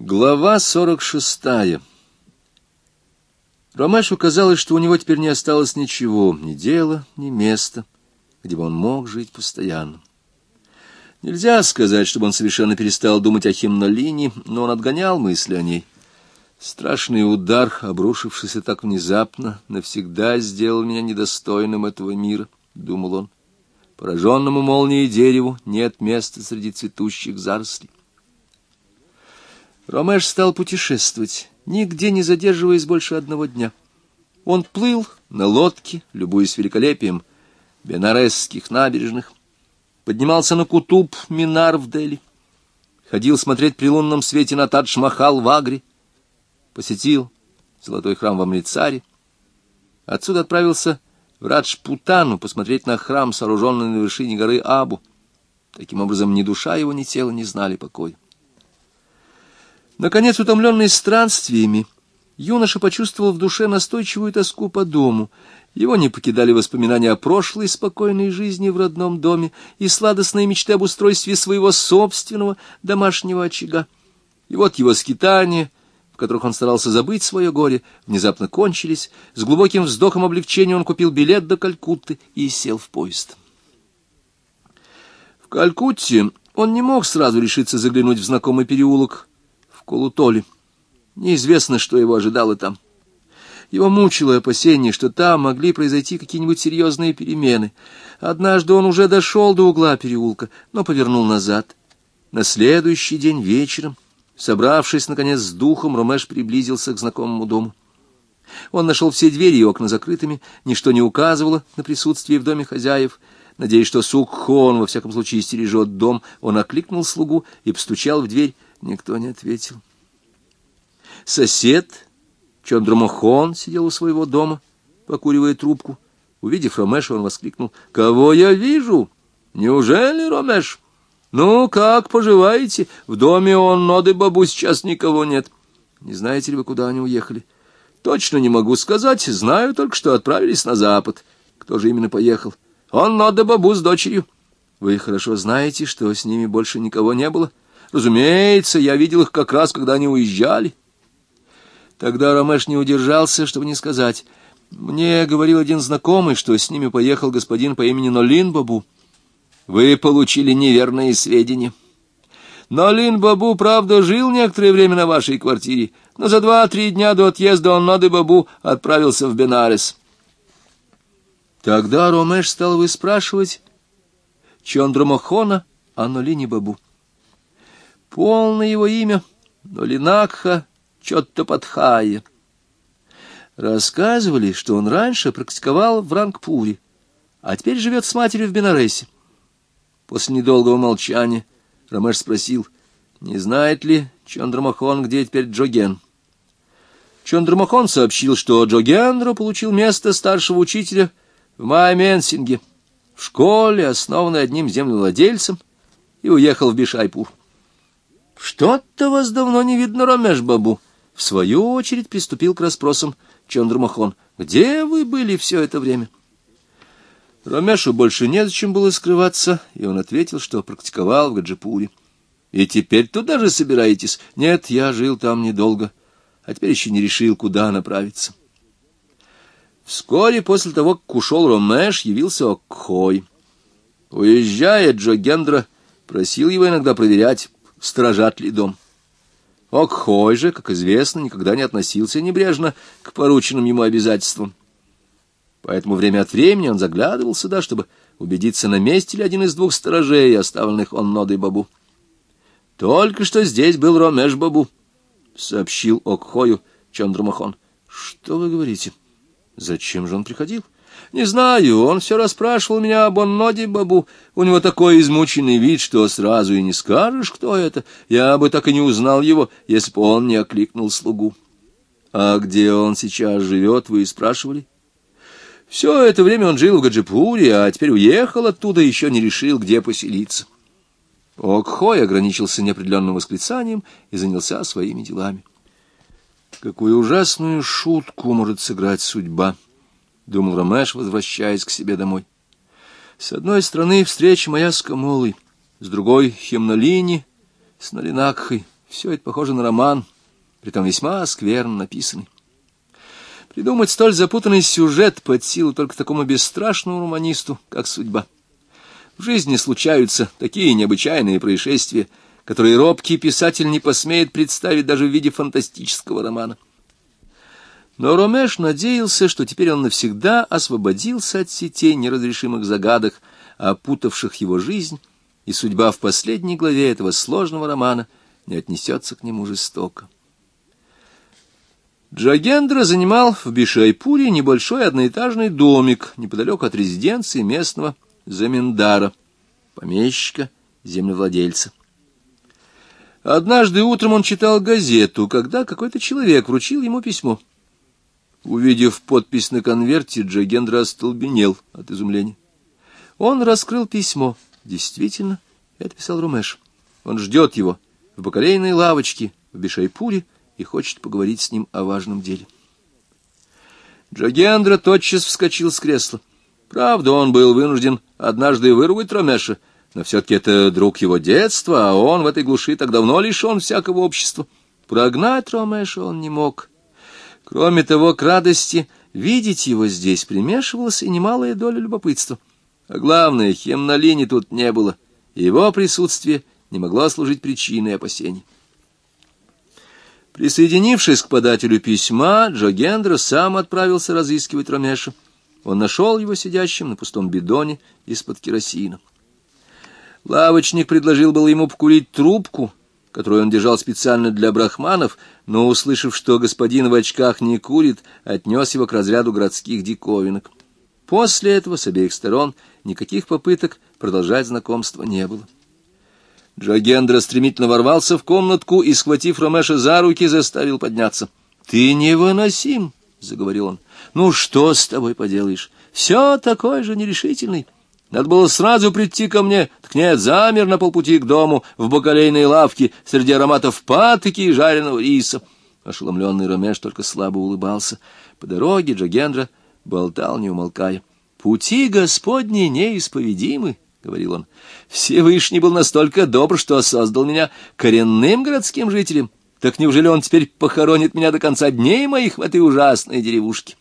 Глава сорок шестая Ромешу казалось, что у него теперь не осталось ничего, ни дела, ни места, где бы он мог жить постоянно. Нельзя сказать, чтобы он совершенно перестал думать о химнолине, но он отгонял мысли о ней. Страшный удар, обрушившийся так внезапно, навсегда сделал меня недостойным этого мира, — думал он. Пораженному молнией дереву нет места среди цветущих зарослей. Ромеш стал путешествовать, нигде не задерживаясь больше одного дня. Он плыл на лодке, любуясь великолепием бенаресских набережных, поднимался на Кутуб, Минар в Дели, ходил смотреть при лунном свете на Тадж-Махал в Агре, посетил золотой храм в Амрицаре, отсюда отправился в Раджпутану посмотреть на храм, сооруженный на вершине горы Абу. Таким образом, ни душа его, ни тело не знали покоя. Наконец, утомленный странствиями, юноша почувствовал в душе настойчивую тоску по дому. Его не покидали воспоминания о прошлой спокойной жизни в родном доме и сладостные мечты об устройстве своего собственного домашнего очага. И вот его скитания, в которых он старался забыть свое горе, внезапно кончились. С глубоким вздохом облегчения он купил билет до Калькутты и сел в поезд. В Калькутте он не мог сразу решиться заглянуть в знакомый переулок, Колутоле. Неизвестно, что его ожидало там. Его мучило опасение, что там могли произойти какие-нибудь серьезные перемены. Однажды он уже дошел до угла переулка, но повернул назад. На следующий день вечером, собравшись, наконец, с духом, Ромеш приблизился к знакомому дому. Он нашел все двери и окна закрытыми, ничто не указывало на присутствие в доме хозяев. Надеясь, что Сукхон, во всяком случае, стережет дом, он окликнул слугу и постучал в дверь. Никто не ответил. Сосед, Чондрамохон, сидел у своего дома, покуривая трубку. Увидев Ромеша, он воскликнул. — Кого я вижу? Неужели Ромеш? Ну, как поживаете? В доме он, ноды бабу, сейчас никого нет. Не знаете ли вы, куда они уехали? Точно не могу сказать. Знаю только, что отправились на запад. Кто же именно поехал? Он, ноды бабу, с дочерью. Вы хорошо знаете, что с ними больше никого не было? — Разумеется, я видел их как раз, когда они уезжали. Тогда Ромеш не удержался, чтобы не сказать. Мне говорил один знакомый, что с ними поехал господин по имени Нолин Бабу. Вы получили неверные сведения. Нолин Бабу, правда, жил некоторое время на вашей квартире, но за два-три дня до отъезда он Ноды Бабу отправился в Бенарес. Тогда Ромеш стал выспрашивать Чондрамохона о Нолине Бабу. Полное его имя — Нолинакха Чоттопадхая. Рассказывали, что он раньше практиковал в Рангпуре, а теперь живет с матерью в Бенаресе. После недолгого молчания Ромеш спросил, не знает ли Чондрамахон, где теперь Джоген. Чондрамахон сообщил, что Джогендро получил место старшего учителя в Майменсинге, в школе, основанной одним землевладельцем, и уехал в Бишайпур. Что-то вас давно не видно, Ромеш-бабу. В свою очередь приступил к расспросам Чандрмахон. Где вы были все это время? Ромешу больше незачем было скрываться, и он ответил, что практиковал в Гаджипуре. И теперь туда же собираетесь? Нет, я жил там недолго, а теперь еще не решил, куда направиться. Вскоре после того, как ушел Ромеш, явился Окхой. Уезжая, Джо Гендра просил его иногда проверять, сторожат ли дом. Окхой же, как известно, никогда не относился небрежно к порученным ему обязательствам. Поэтому время от времени он заглядывал сюда, чтобы убедиться, на месте ли один из двух сторожей, оставленных он нодой бабу. «Только что здесь был Ромеш бабу», — сообщил Окхою Чандрамахон. «Что вы говорите? Зачем же он приходил?» Не знаю, он все расспрашивал меня об Онноде Бабу. У него такой измученный вид, что сразу и не скажешь, кто это. Я бы так и не узнал его, если бы он не окликнул слугу. А где он сейчас живет, вы спрашивали? Все это время он жил в Гаджипуре, а теперь уехал оттуда и еще не решил, где поселиться. Окхой ограничился неопределенным восклицанием и занялся своими делами. Какую ужасную шутку может сыграть судьба! — думал Ромеш, возвращаясь к себе домой. С одной стороны встреча моя с Камолой, с другой — Хемнолини, с Налинакхой. Все это похоже на роман, притом весьма скверно написанный. Придумать столь запутанный сюжет под силу только такому бесстрашному романисту, как судьба. В жизни случаются такие необычайные происшествия, которые робкий писатель не посмеет представить даже в виде фантастического романа. Но Ромеш надеялся, что теперь он навсегда освободился от сетей неразрешимых загадок, опутавших его жизнь, и судьба в последней главе этого сложного романа не отнесется к нему жестоко. Джагендра занимал в Бишайпуре небольшой одноэтажный домик неподалеку от резиденции местного Заминдара, помещика, землевладельца. Однажды утром он читал газету, когда какой-то человек вручил ему письмо. Увидев подпись на конверте, Джагендра остолбенел от изумления. Он раскрыл письмо. Действительно, это писал Румеш. Он ждет его в бакалейной лавочке в Бишайпуре и хочет поговорить с ним о важном деле. Джагендра тотчас вскочил с кресла. Правда, он был вынужден однажды вырвать Ромеша, но все-таки это друг его детства, а он в этой глуши так давно лишен всякого общества. Прогнать Ромеша он не мог. Кроме того, к радости видеть его здесь примешивалась и немалая доля любопытства. А главное, Хемнолини тут не было, его присутствие не могло служить причиной опасений. Присоединившись к подателю письма, Джогендра сам отправился разыскивать Ромеша. Он нашел его сидящим на пустом бидоне из-под керосина. Лавочник предложил было ему покурить трубку — которую он держал специально для брахманов, но, услышав, что господин в очках не курит, отнес его к разряду городских диковинок. После этого с обеих сторон никаких попыток продолжать знакомство не было. Джагендра стремительно ворвался в комнатку и, схватив Ромеша за руки, заставил подняться. — Ты невыносим, — заговорил он. — Ну что с тобой поделаешь? Все такой же нерешительный. Надо было сразу прийти ко мне, так нет, замер на полпути к дому, в бакалейной лавке, среди ароматов патоки и жареного риса. Ошеломленный Ромеш только слабо улыбался. По дороге Джагендра болтал, не умолкая. «Пути Господни неисповедимы», — говорил он. «Всевышний был настолько добр, что создал меня коренным городским жителем. Так неужели он теперь похоронит меня до конца дней моих в этой ужасной деревушке?»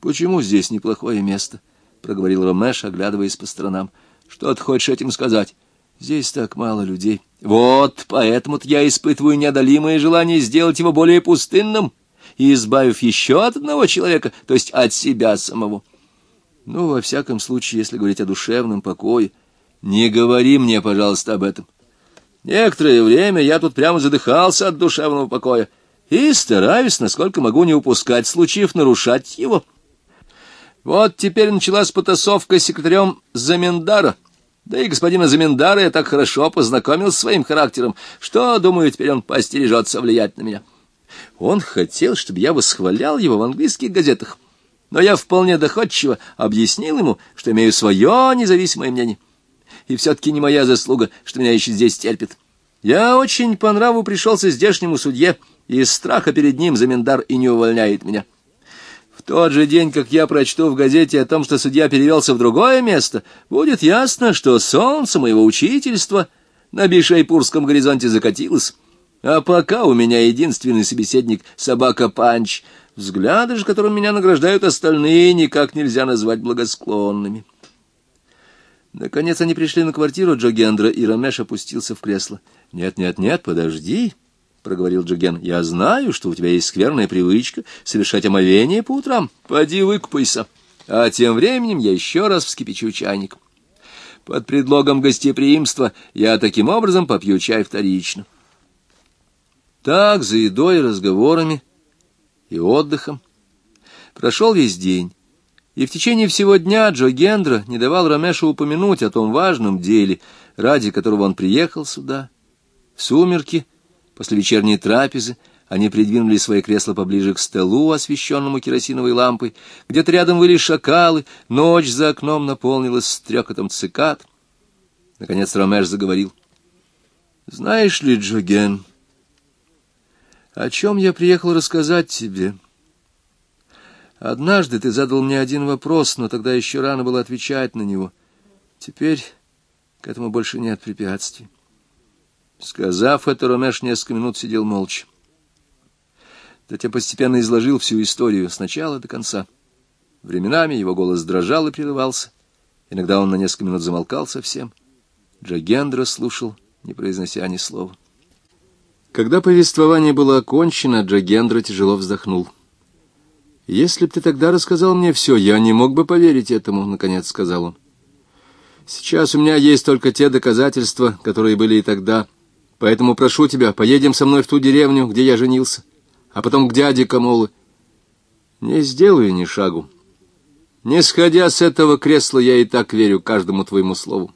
«Почему здесь неплохое место?» Проговорил Ромеш, оглядываясь по сторонам. — Что ты хочешь этим сказать? Здесь так мало людей. Вот поэтому-то я испытываю неодолимое желание сделать его более пустынным, избавив еще от одного человека, то есть от себя самого. Ну, во всяком случае, если говорить о душевном покое, не говори мне, пожалуйста, об этом. Некоторое время я тут прямо задыхался от душевного покоя и стараюсь, насколько могу, не упускать случаев нарушать его. — вот теперь началась потасовка с секретарем Замендара. Да и господина Замендара я так хорошо познакомил с своим характером, что, думаю, теперь он постережется влиять на меня. Он хотел, чтобы я восхвалял его в английских газетах, но я вполне доходчиво объяснил ему, что имею свое независимое мнение. И все-таки не моя заслуга, что меня еще здесь терпит. Я очень по нраву пришелся здешнему судье, и из страха перед ним Замендар и не увольняет меня тот же день, как я прочту в газете о том, что судья перевелся в другое место, будет ясно, что солнце моего учительства на Бишайпурском горизонте закатилось. А пока у меня единственный собеседник — собака Панч. Взгляды же, которым меня награждают остальные, никак нельзя назвать благосклонными. Наконец они пришли на квартиру Джогендра, и Рамеш опустился в кресло. «Нет, нет, нет, подожди!» Проговорил Джоген. — Я знаю, что у тебя есть скверная привычка совершать омовение по утрам. Поди выкупайся. А тем временем я еще раз вскипячу чайник. Под предлогом гостеприимства я таким образом попью чай вторично. Так, за едой, разговорами и отдыхом прошел весь день. И в течение всего дня Джо Гендра не давал Рамешу упомянуть о том важном деле, ради которого он приехал сюда. В сумерки — После вечерней трапезы они придвинули свои кресла поближе к столу, освещенному керосиновой лампой. Где-то рядом выли шакалы, ночь за окном наполнилась стрекотом цикад. Наконец Ромеш заговорил. — Знаешь ли, Джоген, о чем я приехал рассказать тебе? Однажды ты задал мне один вопрос, но тогда еще рано было отвечать на него. Теперь к этому больше нет препятствий. Сказав это, Ромеш несколько минут сидел молча. Затем постепенно изложил всю историю с начала до конца. Временами его голос дрожал и прерывался. Иногда он на несколько минут замолкал совсем. Джагендра слушал, не произнося ни слова. Когда повествование было окончено, Джагендра тяжело вздохнул. «Если б ты тогда рассказал мне все, я не мог бы поверить этому», — наконец сказал он. «Сейчас у меня есть только те доказательства, которые были и тогда. Поэтому прошу тебя, поедем со мной в ту деревню, где я женился, а потом к дяде Камолы. Не сделаю ни шагу. Не сходя с этого кресла, я и так верю каждому твоему слову.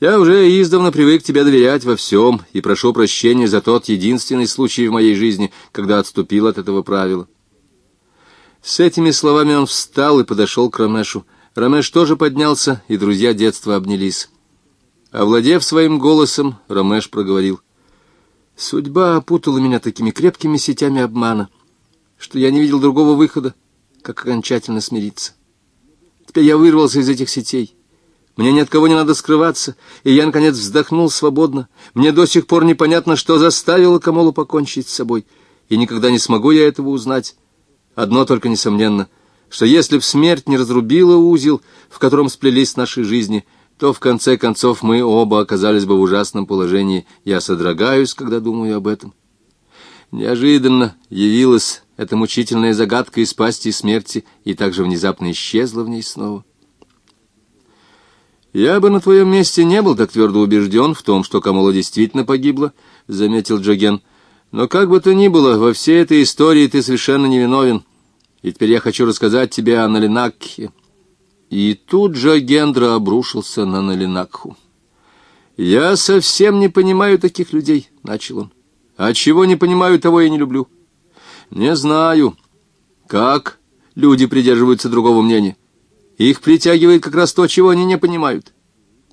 Я уже издавна привык тебе доверять во всем и прошу прощения за тот единственный случай в моей жизни, когда отступил от этого правила. С этими словами он встал и подошел к Ромешу. Ромеш тоже поднялся, и друзья детства обнялись. Овладев своим голосом, Ромеш проговорил. «Судьба опутала меня такими крепкими сетями обмана, что я не видел другого выхода, как окончательно смириться. Теперь я вырвался из этих сетей. Мне ни от кого не надо скрываться, и я, наконец, вздохнул свободно. Мне до сих пор непонятно, что заставило Камолу покончить с собой, и никогда не смогу я этого узнать. Одно только несомненно, что если б смерть не разрубила узел, в котором сплелись наши жизни — то в конце концов мы оба оказались бы в ужасном положении. Я содрогаюсь, когда думаю об этом. Неожиданно явилась эта мучительная загадка из пасти смерти и также внезапно исчезла в ней снова. «Я бы на твоем месте не был так твердо убежден в том, что Камола действительно погибла», — заметил Джоген. «Но как бы то ни было, во всей этой истории ты совершенно невиновен. И теперь я хочу рассказать тебе о Налинакхе. И тут же Гендра обрушился на Налинакху. «Я совсем не понимаю таких людей», — начал он. «А чего не понимаю, того я не люблю. Не знаю, как люди придерживаются другого мнения. Их притягивает как раз то, чего они не понимают.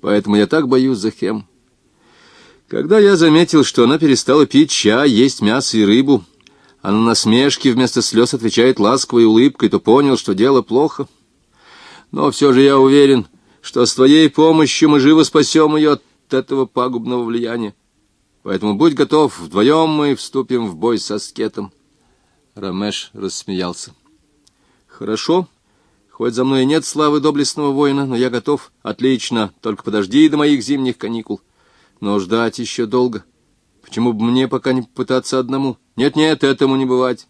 Поэтому я так боюсь за Хем. Когда я заметил, что она перестала пить чай, есть мясо и рыбу, а на насмешки вместо слез отвечает ласковой улыбкой, то понял, что дело плохо». Но все же я уверен, что с твоей помощью мы живо спасем ее от этого пагубного влияния. Поэтому будь готов, вдвоем мы вступим в бой со скетом. Рамеш рассмеялся. Хорошо, хоть за мной нет славы доблестного воина, но я готов. Отлично, только подожди до моих зимних каникул. Но ждать еще долго. Почему бы мне пока не попытаться одному? Нет-нет, этому не бывать.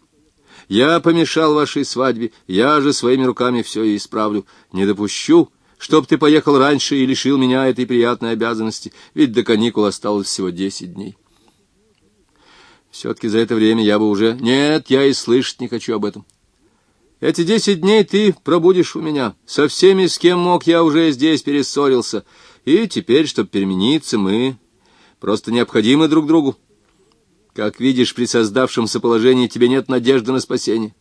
Я помешал вашей свадьбе, я же своими руками все и исправлю. Не допущу, чтоб ты поехал раньше и лишил меня этой приятной обязанности, ведь до каникул осталось всего десять дней. Все-таки за это время я бы уже... Нет, я и слышать не хочу об этом. Эти десять дней ты пробудешь у меня. Со всеми, с кем мог, я уже здесь перессорился. И теперь, чтобы перемениться, мы просто необходимы друг другу. Как видишь, при создавшемся положении тебе нет надежды на спасение.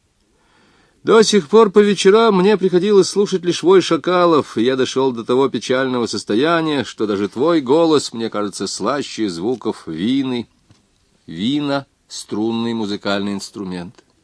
До сих пор по вечерам мне приходилось слушать лишь вой шакалов, и я дошел до того печального состояния, что даже твой голос мне кажется слаще звуков вины. Вина — струнный музыкальный инструмент.